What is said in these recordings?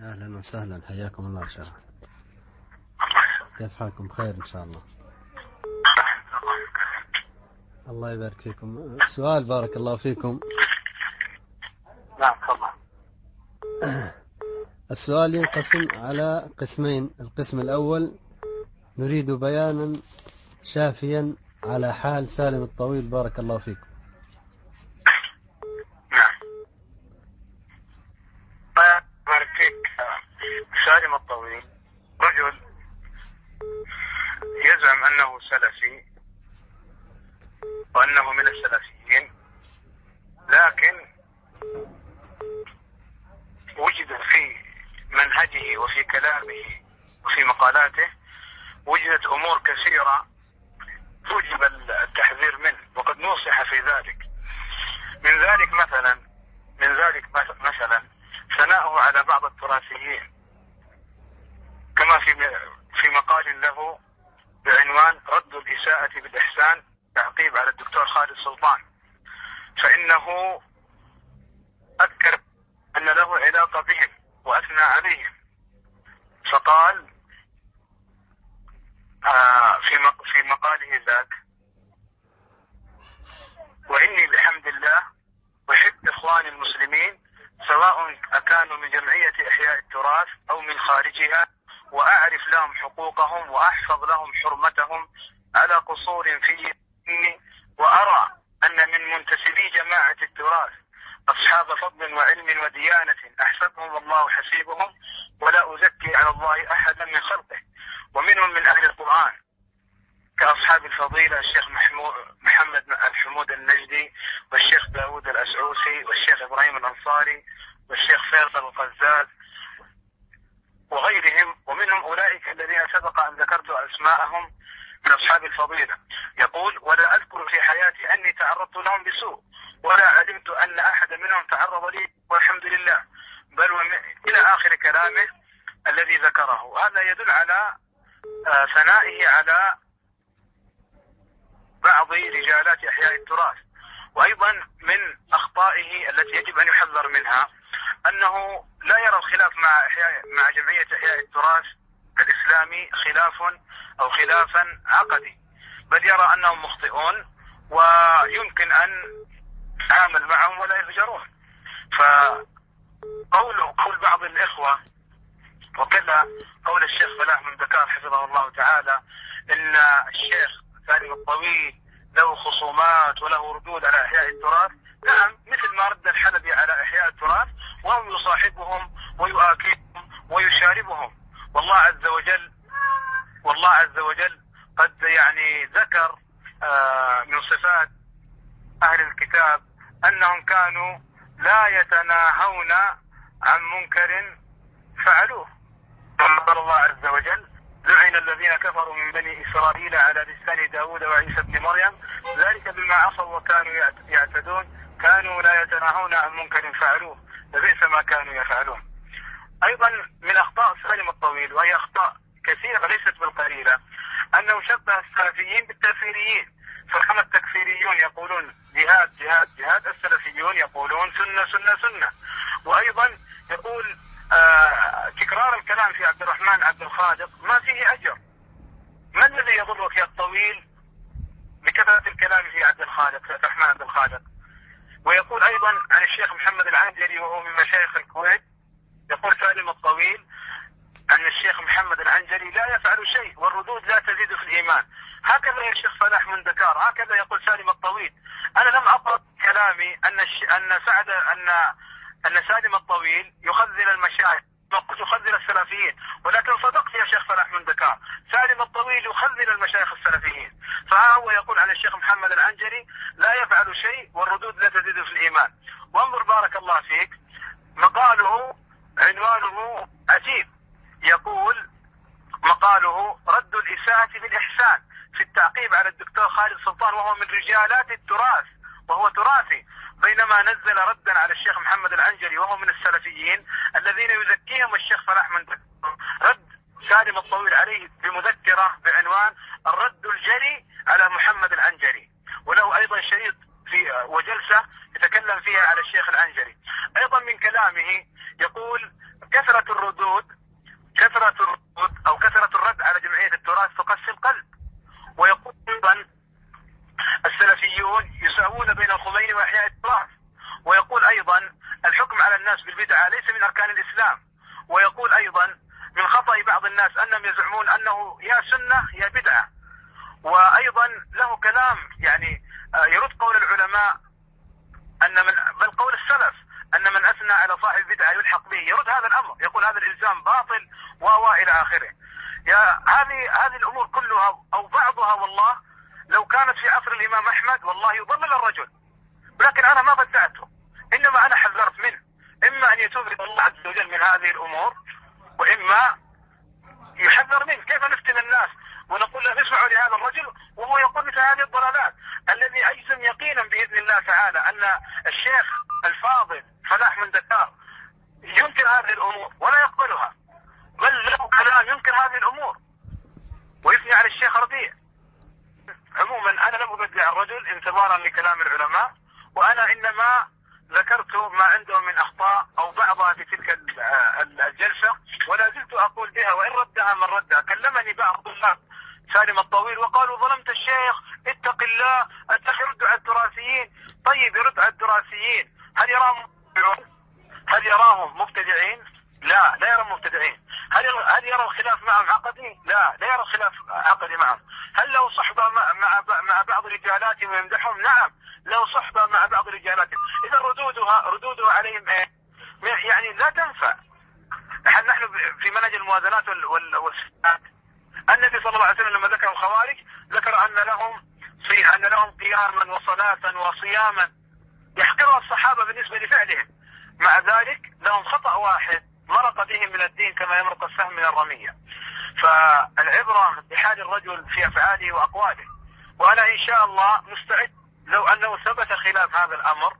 أهلا وسهلا حياكم الله إن شاء الله. كيف حالكم؟ بخير إن شاء الله. الله يبارك فيكم. سؤال بارك الله فيكم. نعم تفضل. السؤال ينقسم على قسمين. القسم الأول نريد بيانا شافيا على حال سالم الطويل. بارك الله فيكم نعم بارك فيك سالم الطويل. رجل يزعم أنه سلفي وأنه من السلفيين لكن وجد في منهجه وفي كلامه وفي مقالاته وجدت أمور كثيرة وجب التحذير منه وقد نصح في ذلك. من ذلك مثلا من ذلك مثلا ثناؤه على بعض التراثيين. كما في في مقال له بعنوان رد الإساءة بالإحسان تعقيب على الدكتور خالد سلطان. فإنه أذكر أن له علاقة بهم وأثنى عليهم. فقال آه في في مقاله ذاك وإني بحمد الله أحب إخواني المسلمين سواء أكانوا من جمعية إحياء التراث أو من خارجها وأعرف لهم حقوقهم وأحفظ لهم حرمتهم على قصور في وأرى أن من منتسبي جماعة التراث أصحاب فضل وعلم وديانة أحسبهم الله حسيبهم ولا أزكي على الله أحدا من خلقه. ومنهم من أهل القرآن كأصحاب الفضيلة الشيخ محمد الحمود النجدي والشيخ داود الأسعوسي والشيخ إبراهيم الأنصاري والشيخ فيصل القزاز وغيرهم ومنهم أولئك الذين سبق أن ذكرت أسماءهم من أصحاب الفضيلة. يقول ولا أذكر في حياتي أني تعرضت لهم بسوء ولا علمت أن أحد منهم تعرض لي والحمد لله. بل إلى آخر كلامه الذي ذكره. هذا يدل على ثنائه على بعض رجالات إحياء التراث. وأيضا من أخطائه التي يجب أن يحذر منها أنه لا يرى الخلاف مع إحياء مع جمعية إحياء التراث الإسلامي خلاف أو خلافا عقدي. بل يرى أنهم مخطئون ويمكن أن يتعامل معهم ولا يهجرون. فقول قول بعض الإخوة وكذا قول الشيخ فلاح من بكار حفظه الله تعالى إن الشيخ سالم الطويل له خصومات وله ردود على إحياء التراث نعم مثل ما رد الحلبي على إحياء التراث وهو يصاحبهم ويؤاكلهم ويشاربهم. والله عز وجل والله عز وجل قد يعني ذكر آه من صفات أهل الكتاب أنهم كانوا لا يتناهون عن منكر فعلوه. قال الله عز وجل لعن الذين كفروا من بني إسرائيل على لسان داود وعيسى بن مريم ذلك بما عصوا وكانوا يعتدون كانوا لا يتناهون عن منكر فعلوه لبئس ما كانوا يفعلون. أيضا من أخطاء سالم الطويل وهي أخطاء كثيرة ليست بالقليلة أنه شبه السلفيين بالتكفيريين فكما التكفيريون يقولون جهاد جهاد جهاد. السلفيون يقولون سنة سنة سنة. وأيضا يقول آه تكرار الكلام في عبد الرحمن عبد الخالق ما فيه أجر. ما الذي يضرك يا الطويل بكثرة الكلام في عبد الخالق عبد الرحمن عبد الخالق؟ ويقول أيضا عن الشيخ محمد العنجلي وهو من مشايخ الكويت يقول سالم الطويل أن الشيخ محمد العنجلي لا يفعل شيء والردود لا تزيد في الإيمان. هكذا يا شيخ صلاح من دكار هكذا يقول سالم الطويل. أنا لم أقرأ كلامي أن الش... أن سعد أن أن سالم الطويل يخذل المشايخ يخذل السلفيين ولكن صدقت يا شيخ صلاح من دكار. سالم الطويل يخذل المشايخ السلفيين. فهو يقول عن الشيخ محمد العنجري لا يفعل شيء والردود لا تزيد في الإيمان. وانظر بارك الله فيك مقاله عنوانه عجيب. يقول مقاله رد الإساءة بالإحسان في التعقيب على الدكتور خالد سلطان وهو من رجالات التراث وهو تراثي. بينما نزل ردا على الشيخ محمد العنجلي وهو من السلفيين الذين يزكيهم الشيخ صلاح من رد سالم الطويل عليه بمذكرة بعنوان الرد الجري على محمد العنجلي وله أيضا شريط في وجلسة يتكلم فيها على الشيخ العنجلي أيضا من كلامه يقول كثرة الردود كثرة الردود أو كثرة الرد على جمعية التراث تقسي القلب ويقول أيضا السلفيون يساوون بين الخميني وإحياء التراث ويقول أيضا الحكم على الناس بالبدعة ليس من أركان الإسلام ويقول أيضا من خطأ بعض الناس أنهم يزعمون أنه يا سنة يا بدعة وأيضا له كلام يعني آه، يرد قول العلماء أن من بل قول السلف أن من أثنى يلحق به. يرد هذا الأمر. يقول هذا الإلزام باطل و إلى آخره. يا هذه هذه الأمور كلها أو بعضها والله لو كانت في عصر الإمام أحمد والله يضلل الرجل. ولكن أنا ما بدعته. إنما أنا حذرت منه. إما أن يتوب الله عز وجل من هذه الأمور وإما يحذر منه. كيف نفتن الناس ونقول له اسمعوا لهذا الرجل وهو يقول مثل هذه الضلالات. الذي أجزم يقينا بإذن الله تعالى أن الشيخ الفاضل فلاح من دكار ينكر هذه الأمور ولا يقبلها. بل له كلام ينكر هذه الأمور. ويثني على الشيخ ربيع. عموما أنا لم أبدع الرجل انتظارا لكلام العلماء وأنا إنما ذكرت ما عندهم من أخطاء أو بعضها في تلك الجلسة ولا زلت أقول بها وإن ردها من ردها. كلمني بعض الطلاب سالم الطويل وقالوا ظلمت الشيخ اتق الله انت يرد على التراثيين. طيب يرد على التراثيين. هل يراهم هل يراهم مبتدعين؟ لا لا يرى مبتدعين هل هل يرى الخلاف معهم عقدي؟ لا لا يرى الخلاف عقدي معهم هل له صحبه مع مع, بعض رجالاتهم ويمدحهم؟ نعم له صحبه مع بعض رجالاتهم إذا ردودها ردودها عليهم إيه؟ يعني لا تنفع نحن في منهج الموازنات والصفات النبي صلى الله عليه وسلم لما ذكر الخوارج ذكر أن لهم أن لهم قياما وصلاة وصياما يحقرها الصحابة بالنسبة لفعلهم مع ذلك لهم خطأ واحد مرق بهم من الدين كما يمرق السهم من الرمية. فالعبرة بحال الرجل في أفعاله وأقواله. وأنا إن شاء الله مستعد لو أنه ثبت خلاف هذا الأمر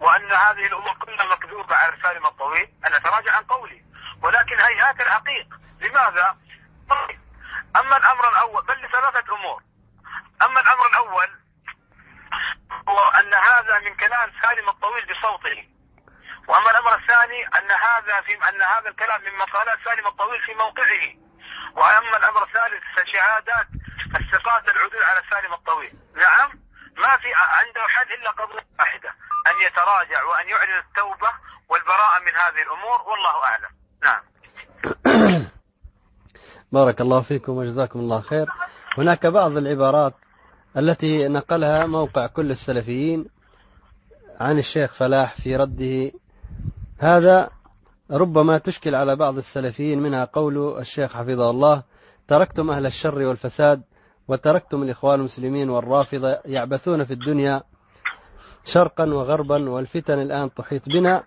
وأن هذه الأمور كلها مكذوبة على سالم الطويل ان أتراجع عن قولي. ولكن هيهات الحقيق لماذا؟ طيب أما الأمر الأول بل لثلاثة أمور. أما الأمر الأول هو أن هذا من كلام سالم الطويل بصوته. وأما الأمر الثاني أن هذا في أن هذا الكلام من مقالات سالم الطويل في موقعه. وأما الأمر الثالث فشهادات الثقات العدول على سالم الطويل. نعم ما في عنده حل إلا قضية واحدة أن يتراجع وأن يعلن التوبة والبراءة من هذه الأمور والله أعلم. نعم. بارك الله فيكم وجزاكم الله خير. هناك بعض العبارات التي نقلها موقع كل السلفيين عن الشيخ فلاح في رده هذا ربما تشكل على بعض السلفيين منها قول الشيخ حفظه الله تركتم أهل الشر والفساد وتركتم الإخوان المسلمين والرافضة يعبثون في الدنيا شرقا وغربا والفتن الآن تحيط بنا.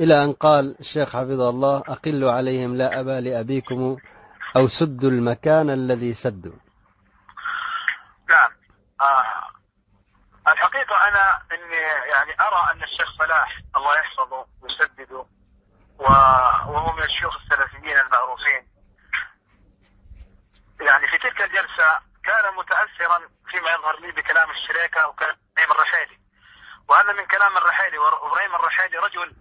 إلى أن قال الشيخ حفظه الله أقلوا عليهم لا أبا لأبيكم أو سدوا المكان الذي سدوا نعم آه. الحقيقة أنا إني يعني أرى أن الشيخ فلاح الله يحفظه ويسدده وهو من الشيوخ السلفيين المعروفين. يعني في تلك الجلسة كان متأثرا فيما يظهر لي بكلام الشريكة وكلام الرحيلي وهذا من كلام الرحيلي وإبراهيم الرحيلي رجل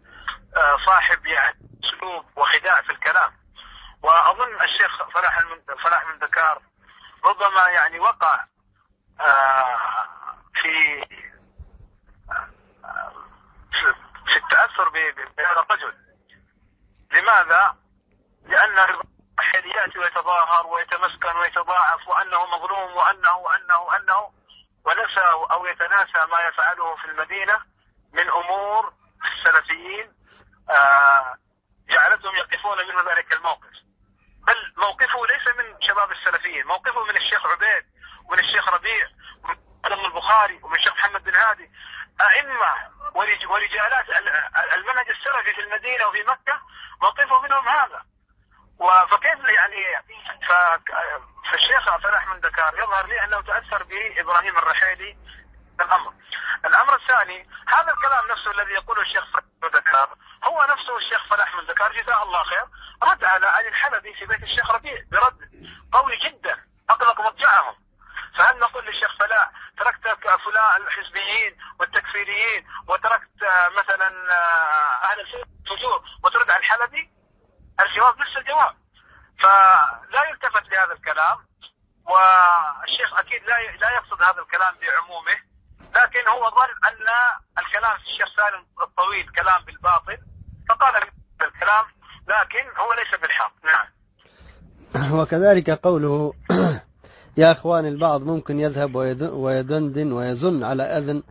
آه، صاحب يعني أسلوب وخداع في الكلام. وأظن الشيخ فلاح فلاح من ذكار ربما يعني وقع آه، في في التأثر بهذا الرجل لماذا؟ لأن الواحد يأتي ويتظاهر ويتمسكن ويتضاعف وأنه مظلوم وأنه وأنه وأنه ونسى أو يتناسى ما يفعله في المدينة من أمور السلفيين آه، جعلتهم يقفون منه ذلك الموقف بل موقفه ليس من شباب السلفيين موقفه من الشيخ عبيد ومن الشيخ ربيع البخاري ومن الشيخ محمد بن هادي أئمة ورجالات المنهج السلفي في المدينة وفي مكة موقفه منهم هذا فكيف يعني فالشيخ فلاح من دكار يظهر لي أنه تأثر بابراهيم الرحيلي الأمر. الأمر الثاني هذا الكلام نفسه الذي يقوله الشيخ من دكار هو نفسه الشيخ فلاح من دكار جزاه الله خير رد على علي الحلبي في بيت الشيخ ربيع برد قوي جدا فلان الحزبيين والتكفيريين وتركت مثلا أهل السنة وترد على الحلبي الجواب نفس الجواب. فلا يلتفت لهذا الكلام والشيخ أكيد لا لا يقصد هذا الكلام بعمومه لكن هو ظن أن الكلام في الشيخ سالم الطويل كلام بالباطل فقال الكلام لكن هو ليس بالحق. نعم. وكذلك قوله يا أخوان البعض ممكن يذهب ويدندن ويزن على أذن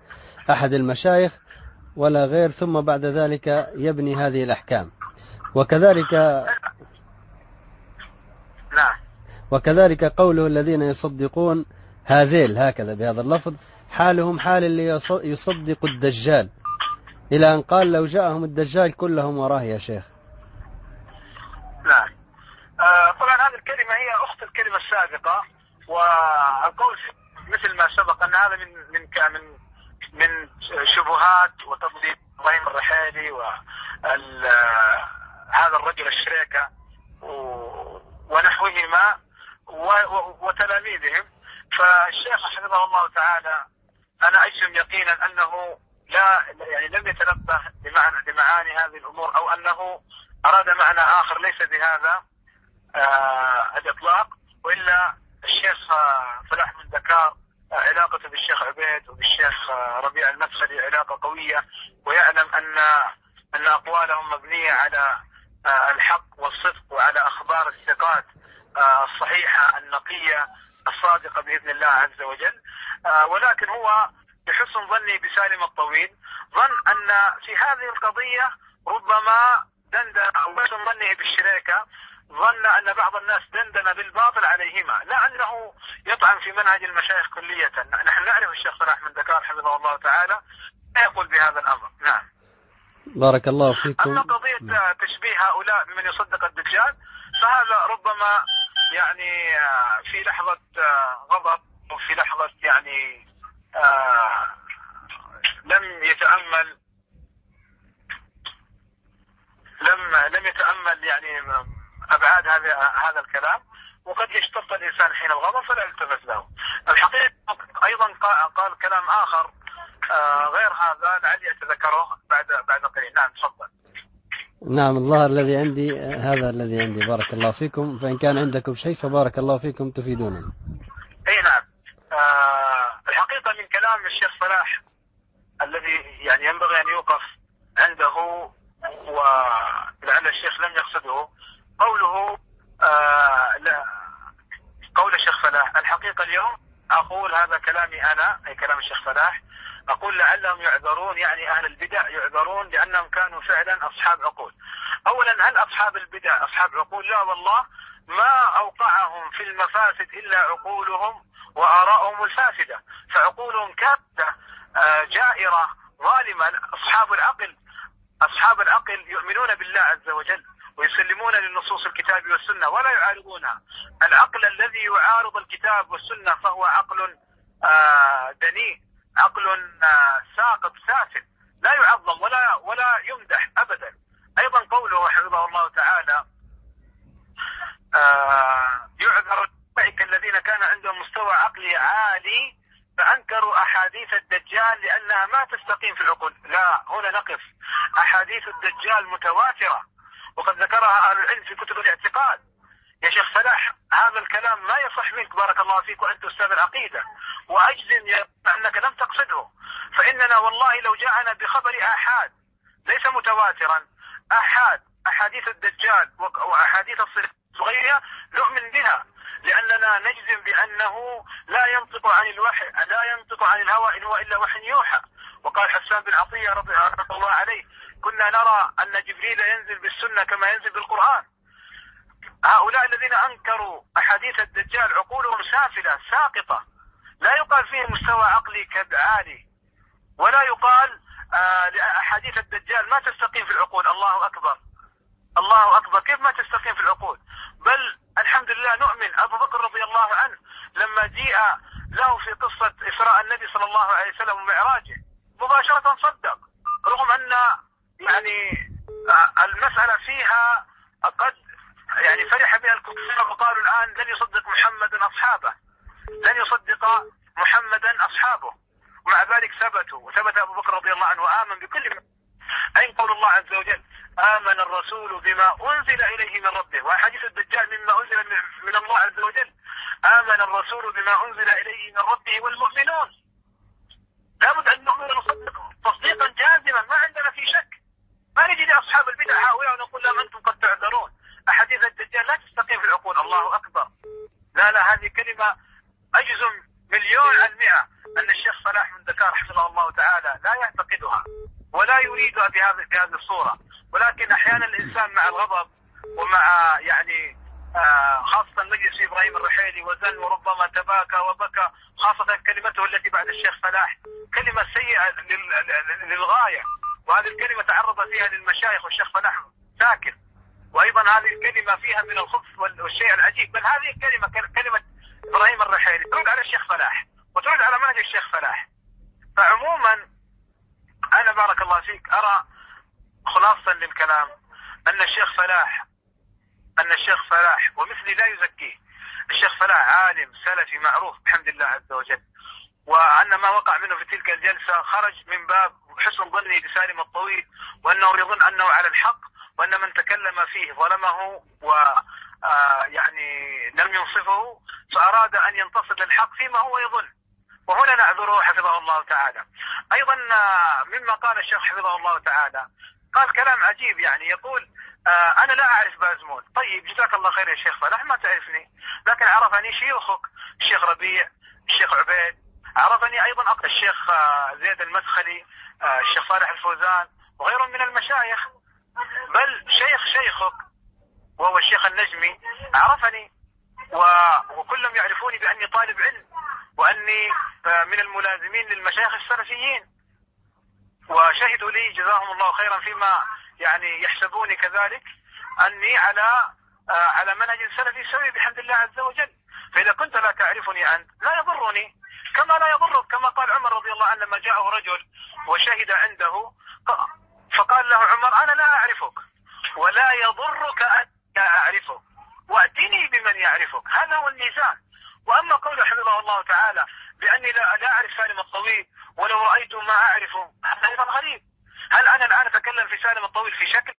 أحد المشايخ ولا غير ثم بعد ذلك يبني هذه الأحكام. وكذلك نعم. وكذلك قوله الذين يصدقون هذيل هكذا بهذا اللفظ حالهم حال اللي يصدق الدجال. إلى أن قال لو جاءهم الدجال كلهم وراه يا شيخ. نعم. آه طبعا هذه الكلمة هي أخت الكلمة السابقة. والقول مثل ما سبق أن هذا من من من من شبهات وتضليل إبراهيم الرحيلي وهذا الرجل الشريكة ونحوهما وتلاميذهم. فالشيخ حفظه الله تعالى أنا أجزم يقينا أنه لا يعني لم يتنبه لمعنى لمعاني هذه الأمور أو أنه أراد معنى آخر ليس بهذا آه الإطلاق وإلا الشيخ فلاح من دكار علاقته بالشيخ عبيد وبالشيخ ربيع المدخلي علاقة قوية ويعلم أن أن أقوالهم مبنية على آه، الحق والصدق وعلى أخبار الثقات آه، الصحيحة النقية الصادقة بإذن الله عز وجل. آه، ولكن هو بحسن ظني بسالم الطويل ظن أن في هذه القضية ربما دندن أو بحسن ظنه بالشريكة ظن أن بعض الناس دندن بالباطل عليهما. لا أنه يطعن في منهج المشايخ كلية. نحن نعرف الشيخ صلاح من دكار حفظه الله تعالى. لا يقول بهذا الأمر. نعم. بارك الله فيكم. أما قضية تشبيه هؤلاء بمن يصدق الدجال فهذا ربما يعني في لحظة غضب وفي لحظة يعني لم يتأمل لم لم يتأمل يعني أبعاد هذا هذا الكلام وقد يشتط الإنسان حين الغضب فلا يلتفت له. الحقيقة أيضا قال كلام آخر آه، غير هذا لعلي أتذكره بعد بعد قليل. نعم تفضل. نعم الله الذي عندي هذا الذي عندي. بارك الله فيكم. فإن كان عندكم شيء فبارك الله فيكم تفيدوننا أي نعم. آه الحقيقة من كلام الشيخ صلاح الذي يعني ينبغي أن يوقف عنده ولعل الشيخ لم يقصده قوله آه لا قول الشيخ فلاح الحقيقة اليوم أقول هذا كلامي أنا أي كلام الشيخ فلاح أقول لعلهم يعذرون يعني أهل البدع يعذرون لأنهم كانوا فعلا أصحاب عقول. أولا هل أصحاب البدع أصحاب عقول؟ لا والله ما أوقعهم في المفاسد إلا عقولهم وآراءهم الفاسدة. فعقولهم كافة آه، جائرة ظالمة. أصحاب العقل أصحاب العقل يؤمنون بالله عز وجل. ويسلمون للنصوص الكتاب والسنة ولا يعارضونها. العقل الذي يعارض الكتاب والسنة فهو عقل آه، دنيء عقل آه، ساقط سافل لا يعظم ولا ولا يمدح ابدا. أيضا قوله حفظه الله تعالى آه، يعذر أولئك الذين كان عندهم مستوى عقلي عالي فأنكروا أحاديث الدجال لأنها ما تستقيم في العقول. لا هنا نقف. أحاديث الدجال متواترة. وقد ذكرها أهل العلم في كتب الاعتقاد. يا شيخ فلاح هذا الكلام ما يصح منك بارك الله فيك وأنت أستاذ العقيدة. وأجزم أنك لم تقصده. فإننا والله لو جاءنا بخبر أحاد ليس متواترا. أحاد أحاديث الدجال وأحاديث الصغيره نؤمن بها لأننا نجزم بأنه لا ينطق عن الوحي لا ينطق عن الهوى إن هو إلا وحي يوحى. وقال حسان بن عطية رضي الله عليه كنا نرى أن جبريل ينزل بالسنة كما ينزل بالقرآن. هؤلاء الذين أنكروا أحاديث الدجال عقولهم سافلة ساقطة. لا يقال فيه مستوى عقلي عالي ولا يقال آه لأحاديث الدجال ما تستقيم في العقول. الله أكبر. الله اكبر كيف ما تستقيم في العقول بل الحمد لله نؤمن ابو بكر رضي الله عنه لما جيء له في قصه اسراء النبي صلى الله عليه وسلم ومعراجه مباشره صدق رغم ان يعني المساله فيها قد يعني فرح بها الكفار وقالوا الآن لن يصدق محمدا أصحابه لن يصدق محمدا أصحابه ومع ذلك ثبتوا وثبت أبو بكر رضي الله عنه وآمن بكل أين قول الله عز وجل؟ آمن الرسول بما أنزل إليه من ربه. وحديث الدجال مما أنزل من الله عز وجل. آمن الرسول بما أنزل إليه من ربه والمؤمنون. لابد أن نؤمن ونصدق. تصديقا جازما ما عندنا في شك. ما نجي لأصحاب البدع هؤلاء ونقول لهم أنتم قد تعذرون. أحاديث الدجال لا تستقيم في العقول. الله أكبر. لا لا هذه كلمة أجزم مليون المئة أن الشيخ صلاح من ذكار حفظه الله تعالى لا يعتقدها. ولا يريدها بهذه بهذه الصورة. ولكن أحيانا الإنسان مع الغضب ومع يعني آه خاصة مجلس إبراهيم الرحيلي وزن وربما تباكى وبكى خاصة كلمته التي بعد الشيخ صلاح كلمة سيئة للغاية. وهذه الكلمة تعرض فيها للمشايخ والشيخ صلاح ساكن. وأيضا هذه الكلمة فيها من الخبث والشيء العجيب. بل هذه الكلمة كلمة إبراهيم الرحيلي ترد على الشيخ صلاح وترد على منهج الشيخ فلاح فعموما أنا بارك الله فيك أرى خلاصة للكلام أن الشيخ فلاح أن الشيخ فلاح ومثلي لا يزكيه. الشيخ فلاح عالم سلفي معروف بحمد الله عز وجل وأن ما وقع منه في تلك الجلسة خرج من باب حسن ظنه بسالم الطويل وأنه يظن أنه على الحق وأن من تكلم فيه ظلمه و آه يعني لم ينصفه فأراد أن ينتصر للحق فيما هو يظن. وهنا نعذره حفظه الله تعالى. أيضا مما قال الشيخ حفظه الله تعالى قال كلام عجيب يعني يقول آه أنا لا أعرف بازمون طيب جزاك الله خير يا شيخ صالح ما تعرفني لكن عرفني شيوخك الشيخ ربيع الشيخ عبيد عرفني أيضا الشيخ آه زيد المدخلي آه الشيخ صالح الفوزان وغيرهم من المشايخ. بل شيخ شيخك وهو الشيخ النجمي عرفني و... وكلهم يعرفوني بأني طالب علم. وأني من الملازمين للمشايخ السلفيين. وشهدوا لي جزاهم الله خيرا فيما يعني يحسبوني كذلك أني على على منهج سلفي سوي بحمد الله عز وجل. فإذا كنت لا تعرفني أنت لا يضرني. كما لا يضرك كما قال عمر رضي الله عنه لما جاءه رجل وشهد عنده فقال له عمر أنا لا أعرفك. ولا يضرك أن أعرفك. وأتني بمن يعرفك. هذا هو الميزان. وأما قول حفظه الله تعالى بأني لا, لا أعرف سالم الطويل ولو رأيت ما أعرفه هذا غريب. هل أنا الآن أتكلم في سالم الطويل في شكل؟